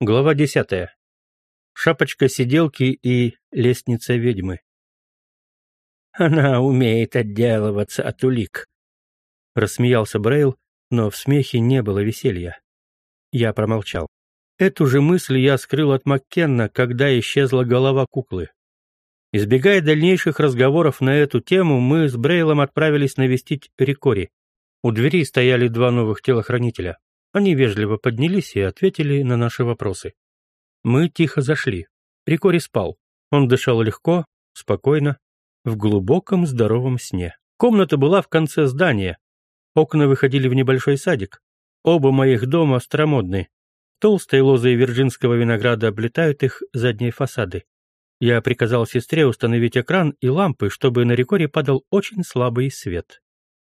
Глава десятая. Шапочка сиделки и лестница ведьмы. «Она умеет отделываться от улик», — рассмеялся Брейл, но в смехе не было веселья. Я промолчал. Эту же мысль я скрыл от Маккенна, когда исчезла голова куклы. Избегая дальнейших разговоров на эту тему, мы с Брейлом отправились навестить Рикори. У двери стояли два новых телохранителя. Они вежливо поднялись и ответили на наши вопросы. Мы тихо зашли. Рикори спал. Он дышал легко, спокойно, в глубоком здоровом сне. Комната была в конце здания. Окна выходили в небольшой садик. Оба моих дома старомодны. Толстые лозы вирджинского винограда облетают их задние фасады. Я приказал сестре установить экран и лампы, чтобы на рекоре падал очень слабый свет.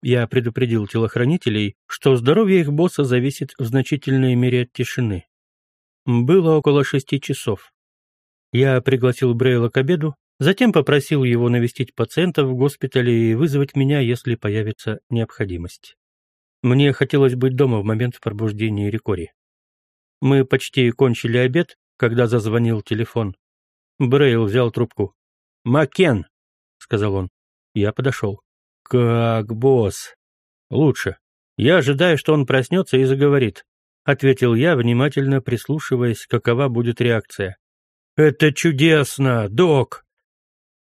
Я предупредил телохранителей, что здоровье их босса зависит в значительной мере от тишины. Было около шести часов. Я пригласил Брейла к обеду, затем попросил его навестить пациента в госпитале и вызвать меня, если появится необходимость. Мне хотелось быть дома в момент пробуждения Рикори. Мы почти кончили обед, когда зазвонил телефон. Брейл взял трубку. «Макен», — сказал он. Я подошел. «Как босс?» «Лучше. Я ожидаю, что он проснется и заговорит», — ответил я, внимательно прислушиваясь, какова будет реакция. «Это чудесно, док!»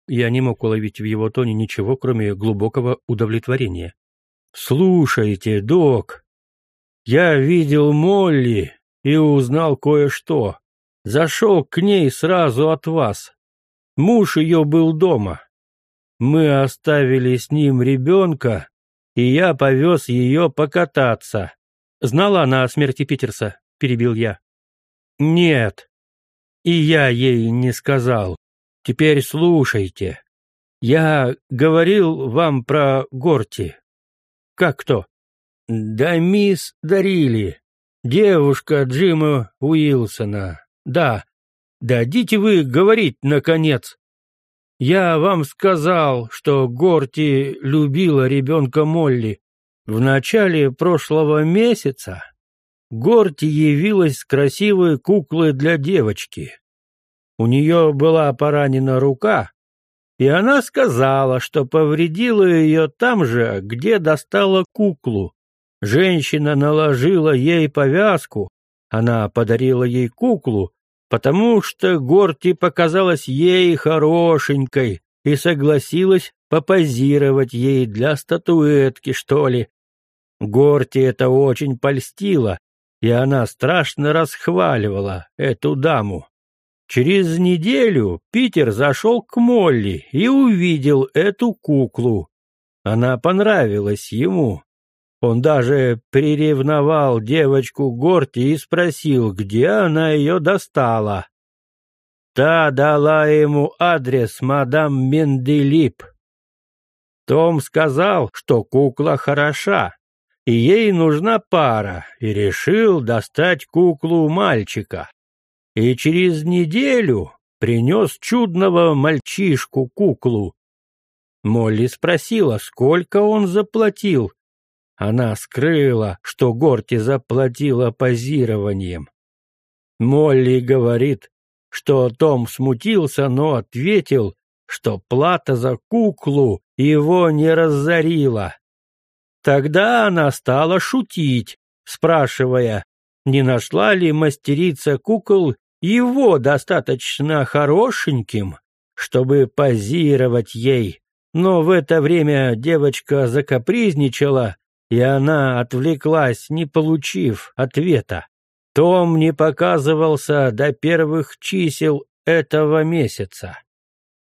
Я не мог уловить в его тоне ничего, кроме глубокого удовлетворения. «Слушайте, док, я видел Молли и узнал кое-что. Зашел к ней сразу от вас. Муж ее был дома. Мы оставили с ним ребенка, и я повез ее покататься. Знала она о смерти Питерса, перебил я. Нет. И я ей не сказал. Теперь слушайте. Я говорил вам про Горти. Как кто? Да мисс Дарили. Девушка Джима Уилсона. Да. Дадите вы говорить, наконец. Я вам сказал, что Горти любила ребенка Молли. В начале прошлого месяца Горти явилась с красивой куклой для девочки. У нее была поранена рука, и она сказала, что повредила ее там же, где достала куклу. Женщина наложила ей повязку, она подарила ей куклу, потому что Горти показалась ей хорошенькой и согласилась попозировать ей для статуэтки, что ли. Горти это очень польстило, и она страшно расхваливала эту даму. Через неделю Питер зашел к Молли и увидел эту куклу. Она понравилась ему. Он даже приревновал девочку Горти и спросил, где она ее достала. Та дала ему адрес мадам Менделип. Том сказал, что кукла хороша, и ей нужна пара, и решил достать куклу мальчика. И через неделю принес чудного мальчишку-куклу. Молли спросила, сколько он заплатил, она скрыла, что Горти заплатила позированием. Молли говорит, что Том смутился, но ответил, что плата за куклу его не разорила. Тогда она стала шутить, спрашивая, не нашла ли мастерица кукол его достаточно хорошеньким, чтобы позировать ей. Но в это время девочка закапризничала и она отвлеклась, не получив ответа. Том не показывался до первых чисел этого месяца.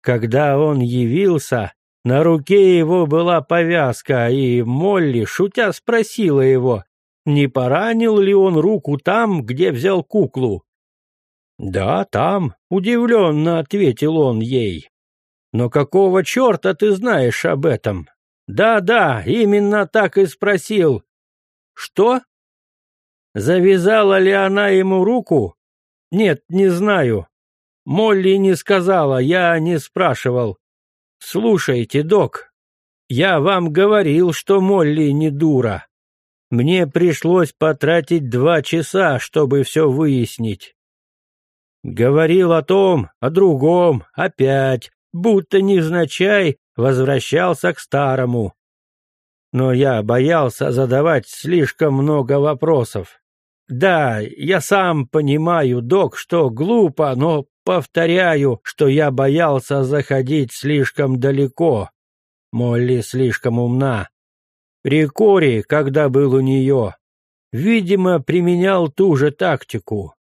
Когда он явился, на руке его была повязка, и Молли, шутя, спросила его, не поранил ли он руку там, где взял куклу. «Да, там», — удивленно ответил он ей. «Но какого черта ты знаешь об этом?» Да-да, именно так и спросил. Что? Завязала ли она ему руку? Нет, не знаю. Молли не сказала, я не спрашивал. Слушайте, док, я вам говорил, что Молли не дура. Мне пришлось потратить два часа, чтобы все выяснить. Говорил о том, о другом, опять, будто невзначай возвращался к старому. Но я боялся задавать слишком много вопросов. Да, я сам понимаю, док, что глупо, но повторяю, что я боялся заходить слишком далеко. Молли слишком умна. Рикори, когда был у нее, видимо, применял ту же тактику.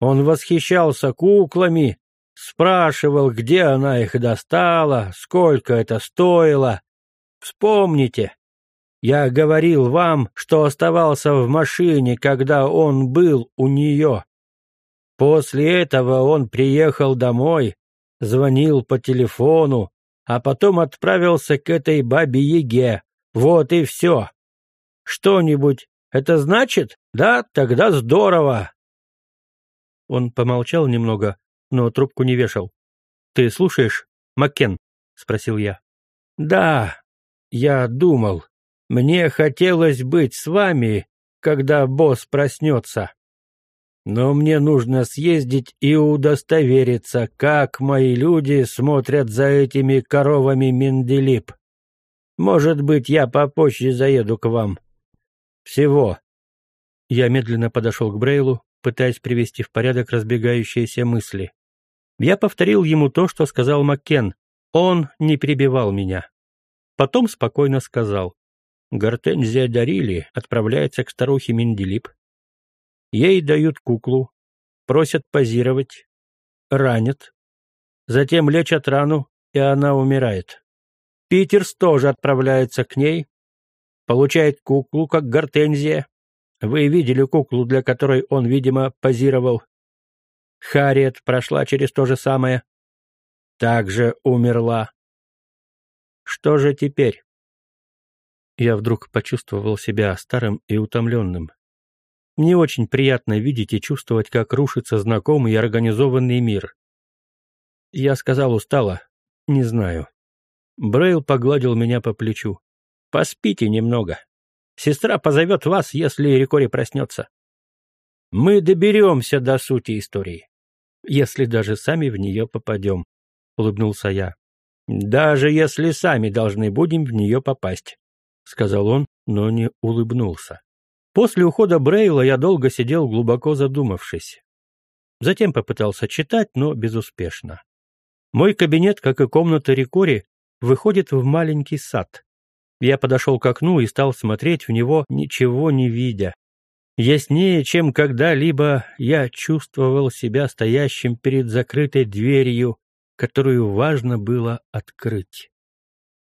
Он восхищался куклами, спрашивал, где она их достала, сколько это стоило. Вспомните, я говорил вам, что оставался в машине, когда он был у нее. После этого он приехал домой, звонил по телефону, а потом отправился к этой бабе-яге. Вот и все. Что-нибудь это значит? Да, тогда здорово. Он помолчал немного, но трубку не вешал. «Ты слушаешь, Маккен?» — спросил я. «Да, я думал. Мне хотелось быть с вами, когда босс проснется. Но мне нужно съездить и удостовериться, как мои люди смотрят за этими коровами Менделип. Может быть, я попозже заеду к вам. Всего». Я медленно подошел к Брейлу, пытаясь привести в порядок разбегающиеся мысли. Я повторил ему то, что сказал Маккен. Он не перебивал меня. Потом спокойно сказал. Гортензия Дарили отправляется к старухе Менделип. Ей дают куклу, просят позировать, ранят, затем лечат рану, и она умирает. Питерс тоже отправляется к ней, получает куклу, как Гортензия. Вы видели куклу, для которой он, видимо, позировал. Харриет прошла через то же самое. Также умерла. Что же теперь? Я вдруг почувствовал себя старым и утомленным. Мне очень приятно видеть и чувствовать, как рушится знакомый и организованный мир. Я сказал устало, не знаю. Брейл погладил меня по плечу. «Поспите немного. Сестра позовет вас, если Рикори проснется. Мы доберемся до сути истории, если даже сами в нее попадем», — улыбнулся я. «Даже если сами должны будем в нее попасть», — сказал он, но не улыбнулся. После ухода Брейла я долго сидел, глубоко задумавшись. Затем попытался читать, но безуспешно. Мой кабинет, как и комната Рикори, выходит в маленький сад. Я подошел к окну и стал смотреть в него, ничего не видя. Яснее, чем когда-либо, я чувствовал себя стоящим перед закрытой дверью, которую важно было открыть.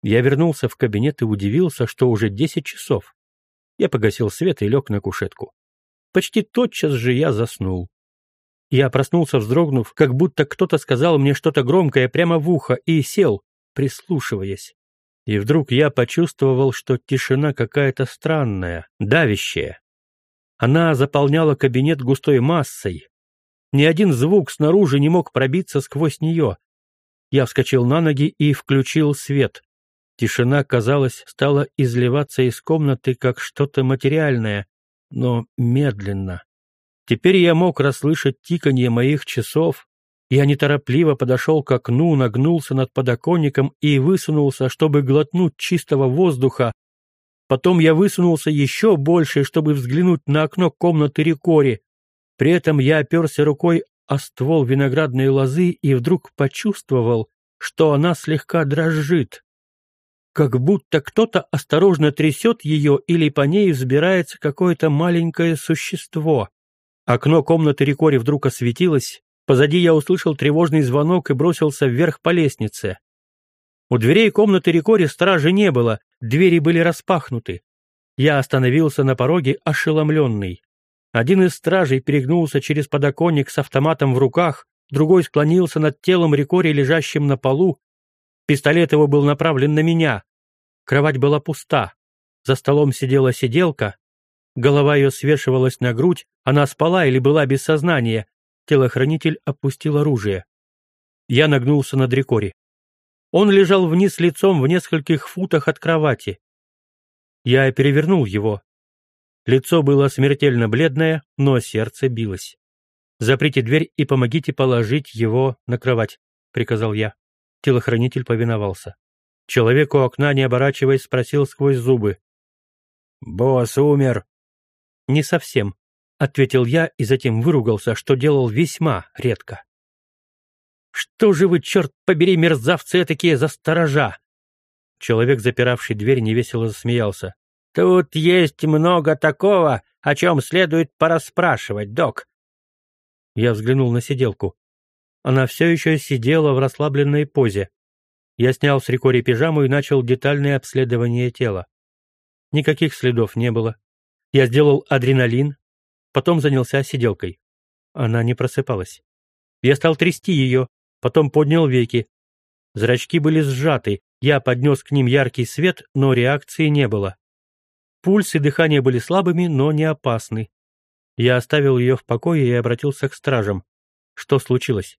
Я вернулся в кабинет и удивился, что уже десять часов. Я погасил свет и лег на кушетку. Почти тотчас же я заснул. Я проснулся, вздрогнув, как будто кто-то сказал мне что-то громкое прямо в ухо, и сел, прислушиваясь. И вдруг я почувствовал, что тишина какая-то странная, давящая. Она заполняла кабинет густой массой. Ни один звук снаружи не мог пробиться сквозь нее. Я вскочил на ноги и включил свет. Тишина, казалось, стала изливаться из комнаты как что-то материальное, но медленно. Теперь я мог расслышать тиканье моих часов, я неторопливо подошел к окну, нагнулся над подоконником и высунулся, чтобы глотнуть чистого воздуха. Потом я высунулся еще больше, чтобы взглянуть на окно комнаты Рикори. При этом я оперся рукой о ствол виноградной лозы и вдруг почувствовал, что она слегка дрожит. Как будто кто-то осторожно трясет ее или по ней взбирается какое-то маленькое существо. Окно комнаты Рикори вдруг осветилось, Позади я услышал тревожный звонок и бросился вверх по лестнице. У дверей комнаты Рикори стражи не было, двери были распахнуты. Я остановился на пороге, ошеломленный. Один из стражей перегнулся через подоконник с автоматом в руках, другой склонился над телом Рикори, лежащим на полу. Пистолет его был направлен на меня. Кровать была пуста. За столом сидела сиделка. Голова ее свешивалась на грудь, она спала или была без сознания, Телохранитель опустил оружие. Я нагнулся над Рикори. Он лежал вниз лицом в нескольких футах от кровати. Я перевернул его. Лицо было смертельно бледное, но сердце билось. «Заприте дверь и помогите положить его на кровать», — приказал я. Телохранитель повиновался. Человек у окна, не оборачиваясь, спросил сквозь зубы. «Босс умер». «Не совсем», — ответил я и затем выругался, что делал весьма редко. «Что же вы, черт побери, мерзавцы такие за сторожа?» Человек, запиравший дверь, невесело засмеялся. «Тут есть много такого, о чем следует порасспрашивать, док». Я взглянул на сиделку. Она все еще сидела в расслабленной позе. Я снял с Рикори пижаму и начал детальное обследование тела. Никаких следов не было. Я сделал адреналин, потом занялся сиделкой. Она не просыпалась. Я стал трясти ее, потом поднял веки. Зрачки были сжаты, я поднес к ним яркий свет, но реакции не было. Пульс и дыхание были слабыми, но не опасны. Я оставил ее в покое и обратился к стражам. Что случилось?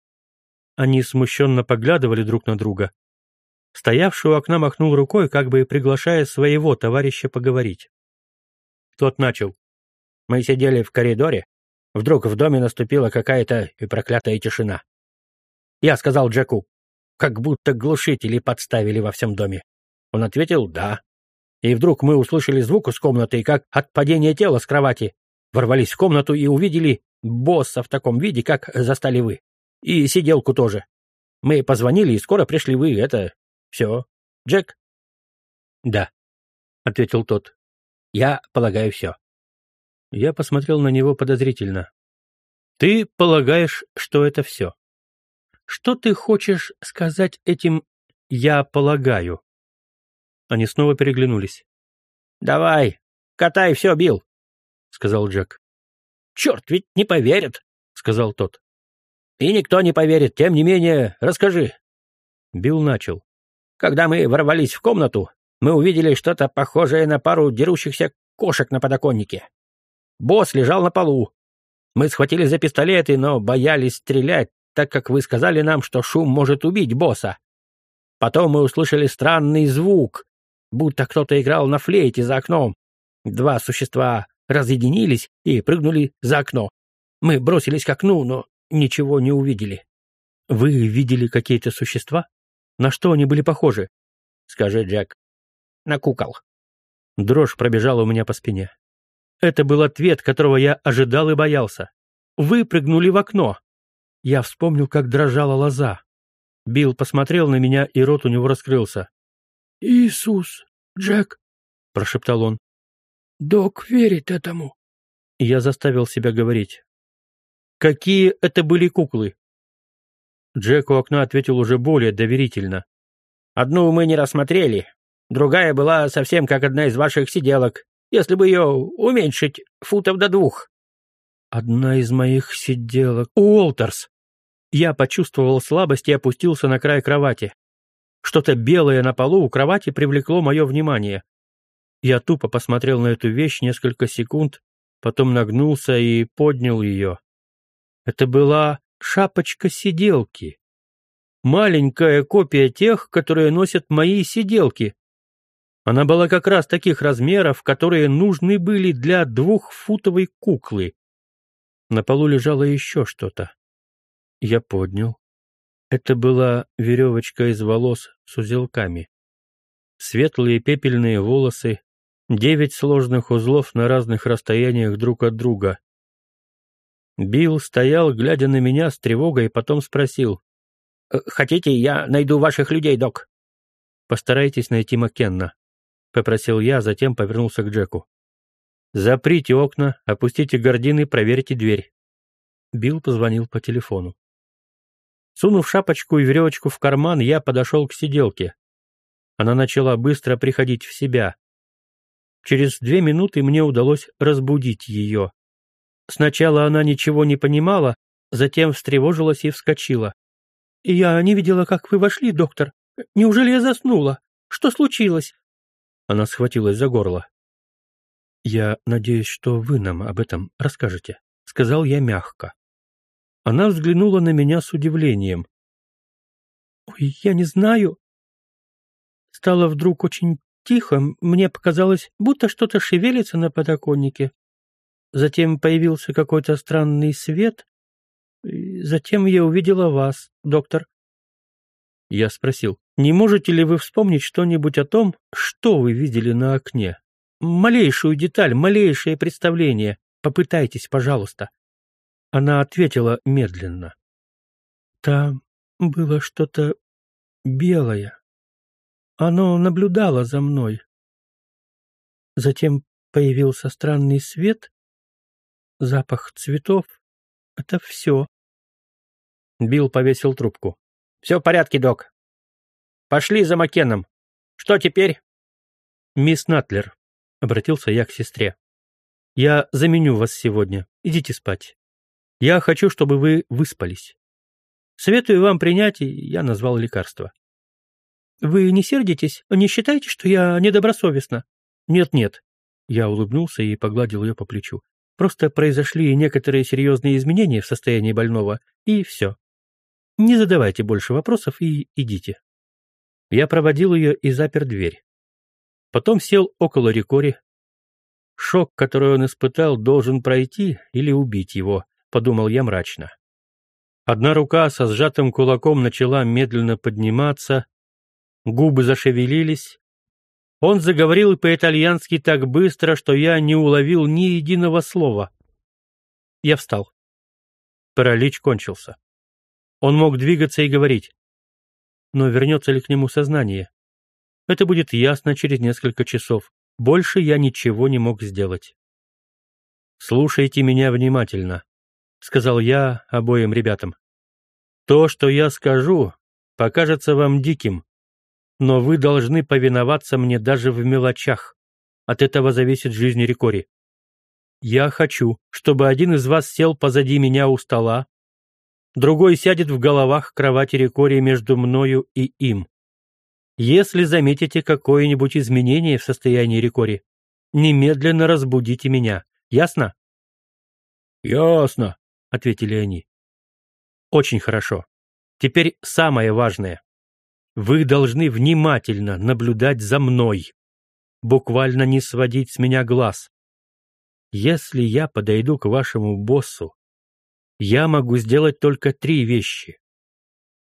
Они смущенно поглядывали друг на друга. Стоявший у окна махнул рукой, как бы приглашая своего товарища поговорить. Тот начал. Мы сидели в коридоре. Вдруг в доме наступила какая-то проклятая тишина. Я сказал Джеку, как будто глушители подставили во всем доме. Он ответил «да». И вдруг мы услышали звук из комнаты, как от падения тела с кровати. Ворвались в комнату и увидели босса в таком виде, как застали вы. И сиделку тоже. Мы позвонили, и скоро пришли вы. Это все. Джек? Да, ответил тот. Я полагаю, все. Я посмотрел на него подозрительно. Ты полагаешь, что это все? Что ты хочешь сказать этим «я полагаю»?» Они снова переглянулись. «Давай, катай все, Билл», — сказал Джек. «Черт, ведь не поверят», — сказал тот. «И никто не поверит, тем не менее, расскажи». Билл начал. Когда мы ворвались в комнату, мы увидели что-то похожее на пару дерущихся кошек на подоконнике. Босс лежал на полу. Мы схватили за пистолеты, но боялись стрелять, так как вы сказали нам, что шум может убить босса. Потом мы услышали странный звук, будто кто-то играл на флейте за окном. Два существа разъединились и прыгнули за окно. Мы бросились к окну, но ничего не увидели. Вы видели какие-то существа? На что они были похожи? Скажи, Джек. На кукол. Дрожь пробежала у меня по спине. Это был ответ, которого я ожидал и боялся. Вы прыгнули в окно. Я вспомнил, как дрожала лоза. Билл посмотрел на меня, и рот у него раскрылся. «Иисус, Джек!» — прошептал он. «Док верит этому». Я заставил себя говорить. «Какие это были куклы?» Джек у окна ответил уже более доверительно. «Одну мы не рассмотрели. Другая была совсем как одна из ваших сиделок, если бы ее уменьшить футов до двух». «Одна из моих сиделок. Уолтерс!» Я почувствовал слабость и опустился на край кровати. Что-то белое на полу у кровати привлекло мое внимание. Я тупо посмотрел на эту вещь несколько секунд, потом нагнулся и поднял ее. Это была шапочка сиделки. Маленькая копия тех, которые носят мои сиделки. Она была как раз таких размеров, которые нужны были для двухфутовой куклы. На полу лежало еще что-то. Я поднял. Это была веревочка из волос с узелками. Светлые пепельные волосы, девять сложных узлов на разных расстояниях друг от друга. Билл стоял, глядя на меня с тревогой, потом спросил. «Э, «Хотите, я найду ваших людей, док?» «Постарайтесь найти Маккенна», — попросил я, затем повернулся к Джеку. «Заприте окна, опустите гардины, проверьте дверь». Билл позвонил по телефону. Сунув шапочку и веревочку в карман, я подошел к сиделке. Она начала быстро приходить в себя. Через две минуты мне удалось разбудить ее. Сначала она ничего не понимала, затем встревожилась и вскочила. «Я не видела, как вы вошли, доктор. Неужели я заснула? Что случилось?» Она схватилась за горло. «Я надеюсь, что вы нам об этом расскажете», — сказал я мягко. Она взглянула на меня с удивлением. «Ой, я не знаю». Стало вдруг очень тихо, мне показалось, будто что-то шевелится на подоконнике. Затем появился какой-то странный свет, затем я увидела вас, доктор. Я спросил, не можете ли вы вспомнить что-нибудь о том, что вы видели на окне? Малейшую деталь, малейшее представление. Попытайтесь, пожалуйста. Она ответила медленно. Там было что-то белое. Оно наблюдало за мной. Затем появился странный свет, запах цветов. Это все. Билл повесил трубку. «Все в порядке, док. Пошли за Маккеном. Что теперь?» «Мисс Натлер», — обратился я к сестре. «Я заменю вас сегодня. Идите спать. Я хочу, чтобы вы выспались. Советую вам принять, я назвал лекарство». «Вы не сердитесь? Не считаете, что я недобросовестна?» «Нет-нет». Я улыбнулся и погладил ее по плечу. «Просто произошли некоторые серьезные изменения в состоянии больного, и все. Не задавайте больше вопросов и идите». Я проводил ее и запер дверь. Потом сел около Рикори. Шок, который он испытал, должен пройти или убить его, подумал я мрачно. Одна рука со сжатым кулаком начала медленно подниматься, губы зашевелились. Он заговорил по-итальянски так быстро, что я не уловил ни единого слова. Я встал. Паралич кончился. Он мог двигаться и говорить. Но вернется ли к нему сознание? Это будет ясно через несколько часов. Больше я ничего не мог сделать. «Слушайте меня внимательно», — сказал я обоим ребятам. «То, что я скажу, покажется вам диким, но вы должны повиноваться мне даже в мелочах. От этого зависит жизнь Рикори. Я хочу, чтобы один из вас сел позади меня у стола, другой сядет в головах кровати Рикори между мною и им. Если заметите какое-нибудь изменение в состоянии Рикори, немедленно разбудите меня. Ясно? Ясно, ответили они. Очень хорошо. Теперь самое важное. Вы должны внимательно наблюдать за мной. Буквально не сводить с меня глаз. Если я подойду к вашему боссу я могу сделать только три вещи.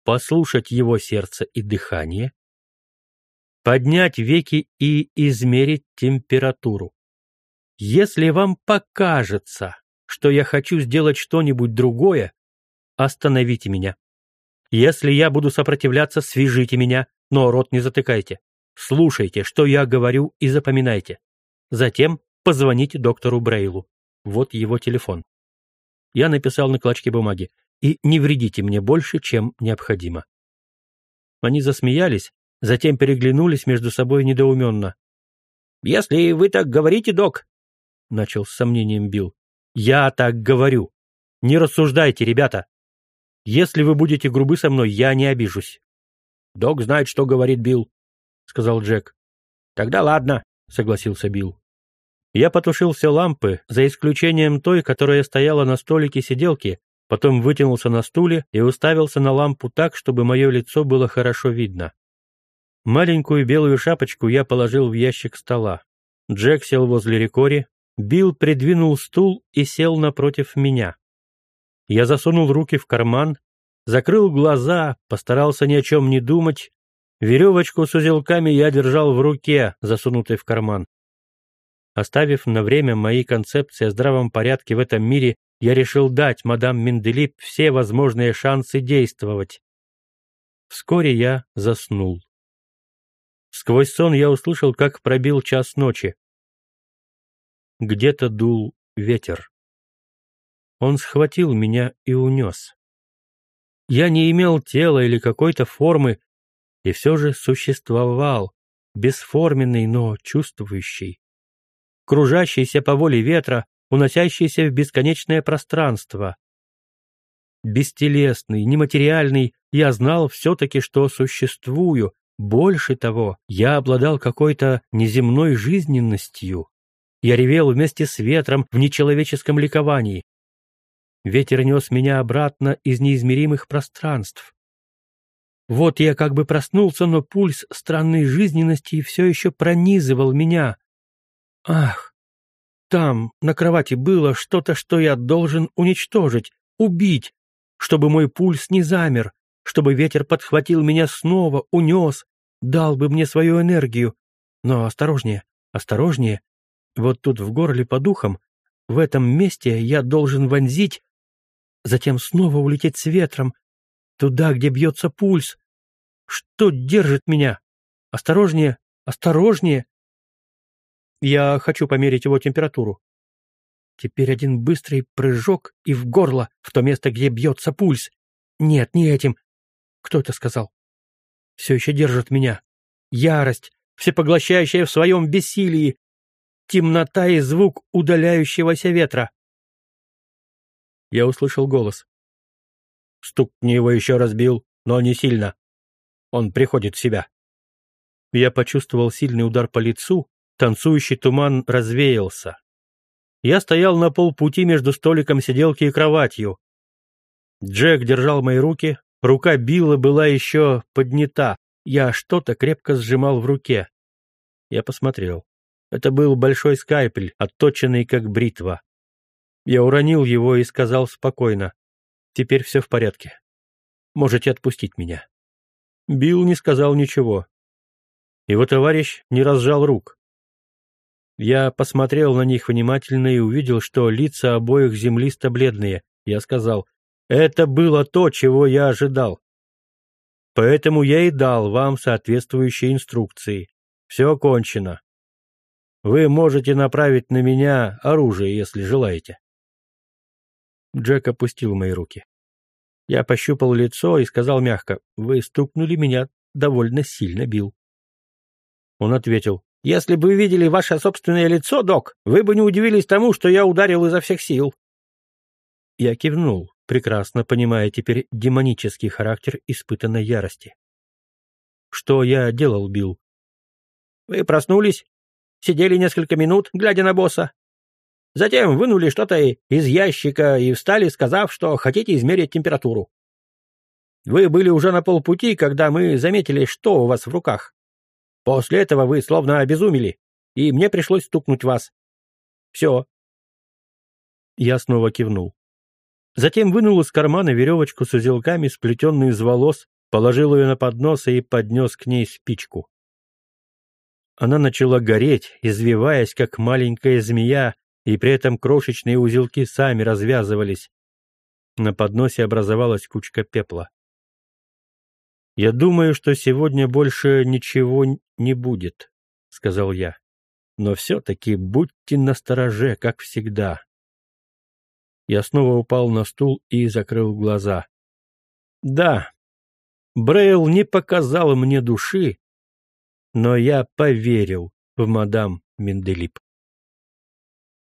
Послушать его сердце и дыхание, поднять веки и измерить температуру. Если вам покажется, что я хочу сделать что-нибудь другое, остановите меня. Если я буду сопротивляться, свяжите меня, но рот не затыкайте. Слушайте, что я говорю и запоминайте. Затем позвоните доктору Брейлу. Вот его телефон я написал на клочке бумаги, и не вредите мне больше, чем необходимо. Они засмеялись, затем переглянулись между собой недоуменно. «Если вы так говорите, док», — начал с сомнением Билл, — «я так говорю. Не рассуждайте, ребята. Если вы будете грубы со мной, я не обижусь». «Док знает, что говорит Билл», — сказал Джек. «Тогда ладно», — согласился Билл. Я потушил все лампы, за исключением той, которая стояла на столике сиделки, потом вытянулся на стуле и уставился на лампу так, чтобы мое лицо было хорошо видно. Маленькую белую шапочку я положил в ящик стола. Джек сел возле Рикори, Билл придвинул стул и сел напротив меня. Я засунул руки в карман, закрыл глаза, постарался ни о чем не думать. Веревочку с узелками я держал в руке, засунутой в карман. Оставив на время мои концепции о здравом порядке в этом мире, я решил дать мадам Менделип все возможные шансы действовать. Вскоре я заснул. Сквозь сон я услышал, как пробил час ночи. Где-то дул ветер. Он схватил меня и унес. Я не имел тела или какой-то формы, и все же существовал, бесформенный, но чувствующий кружащийся по воле ветра, уносящийся в бесконечное пространство. Бестелесный, нематериальный, я знал все-таки, что существую. Больше того, я обладал какой-то неземной жизненностью. Я ревел вместе с ветром в нечеловеческом ликовании. Ветер нес меня обратно из неизмеримых пространств. Вот я как бы проснулся, но пульс странной жизненности все еще пронизывал меня, Ах, там, на кровати было что-то, что я должен уничтожить, убить, чтобы мой пульс не замер, чтобы ветер подхватил меня снова, унес, дал бы мне свою энергию. Но осторожнее, осторожнее. Вот тут в горле по духам, в этом месте я должен вонзить, затем снова улететь с ветром, туда, где бьется пульс. Что держит меня? Осторожнее, осторожнее. Я хочу померить его температуру. Теперь один быстрый прыжок и в горло, в то место, где бьется пульс. Нет, не этим. Кто это сказал? Все еще держит меня. Ярость, всепоглощающая в своем бессилии. Темнота и звук удаляющегося ветра. Я услышал голос. Стукни его еще разбил, но не сильно. Он приходит в себя. Я почувствовал сильный удар по лицу, танцующий туман развеялся. Я стоял на полпути между столиком сиделки и кроватью. Джек держал мои руки, рука Билла была еще поднята, я что-то крепко сжимал в руке. Я посмотрел. Это был большой скайпель, отточенный как бритва. Я уронил его и сказал спокойно. «Теперь все в порядке. Можете отпустить меня». Билл не сказал ничего. Его товарищ не разжал рук. Я посмотрел на них внимательно и увидел, что лица обоих землисто-бледные. Я сказал, это было то, чего я ожидал. Поэтому я и дал вам соответствующие инструкции. Все кончено. Вы можете направить на меня оружие, если желаете. Джек опустил мои руки. Я пощупал лицо и сказал мягко, «Вы стукнули меня довольно сильно, Билл». Он ответил, если бы вы видели ваше собственное лицо, док, вы бы не удивились тому, что я ударил изо всех сил. Я кивнул, прекрасно понимая теперь демонический характер испытанной ярости. Что я делал, Билл? Вы проснулись, сидели несколько минут, глядя на босса. Затем вынули что-то из ящика и встали, сказав, что хотите измерить температуру. Вы были уже на полпути, когда мы заметили, что у вас в руках. После этого вы словно обезумели, и мне пришлось стукнуть вас. Все. Я снова кивнул. Затем вынул из кармана веревочку с узелками, сплетенную из волос, положил ее на поднос и поднес к ней спичку. Она начала гореть, извиваясь, как маленькая змея, и при этом крошечные узелки сами развязывались. На подносе образовалась кучка пепла. «Я думаю, что сегодня больше ничего не будет», — сказал я. «Но все-таки будьте настороже, как всегда». Я снова упал на стул и закрыл глаза. «Да, Брейл не показал мне души, но я поверил в мадам Менделип».